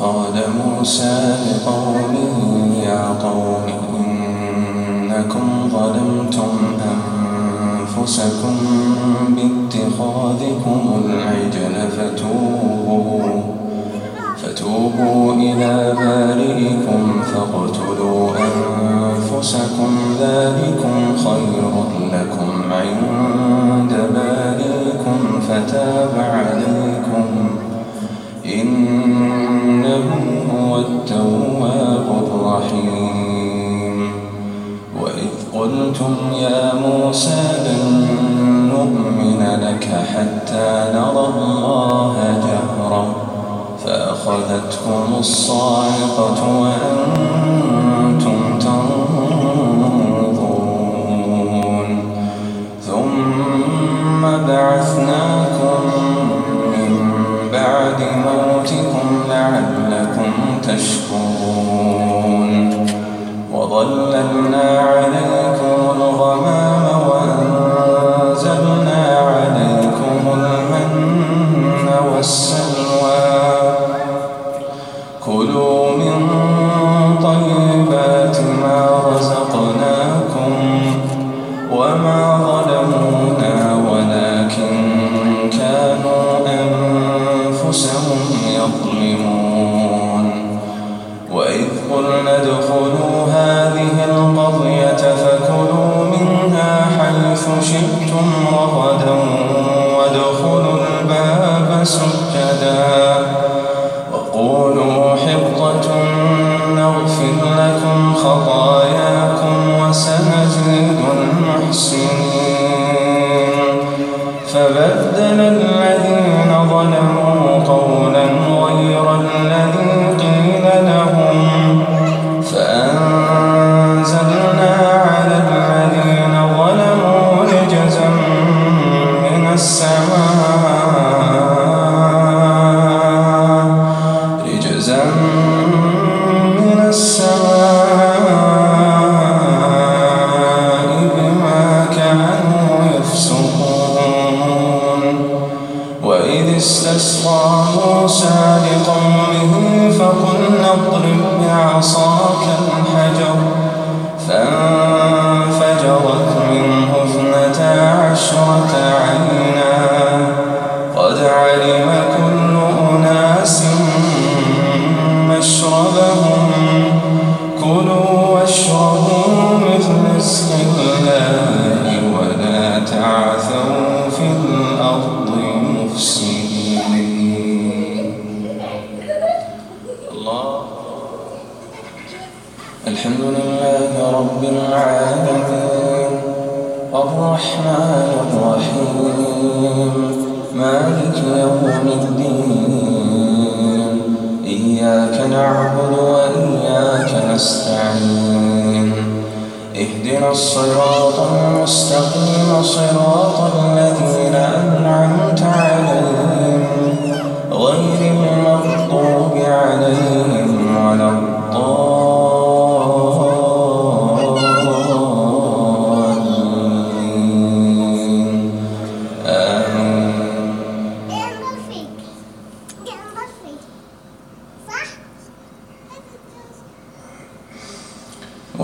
قال موسى لقومه يا قوم إنكم ظلمتم أنفسكم باتخاذكم العجل فتوبوا فتوبوا إلى بارئكم فاقتلوا أنفسكم ذلكم خير لكم عند التواب الرحيم وإذ قلتم يا موسى لن نؤمن لك حتى نرى الله جهرا فأخذتكم الصاعقة وأنتم تنظرون. ثم بعثناكم تشكرون وظللنا عليكم الغمام وأنزلنا عليكم المن والسلوى. كلوا من طيبات ما رزقناكم وما ادخلوا هذه القرية فكلوا منها حيث شئتم رغدا وادخلوا الباب سجدا وقولوا حطة نغفر لكم خطاياكم وسنزيد المحسنين مشربهم كلوا واشربوا مثل الله ولا تعثوا في الأرض مفسدين. الله. الحمد لله رب العالمين. الرحمن الرحيم. مالك يوم الدين. نعبد وإياك نستعين. اهدنا الصراط المستقيم صراط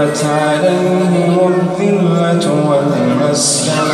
وضربت عليهم الذلة والمسكنة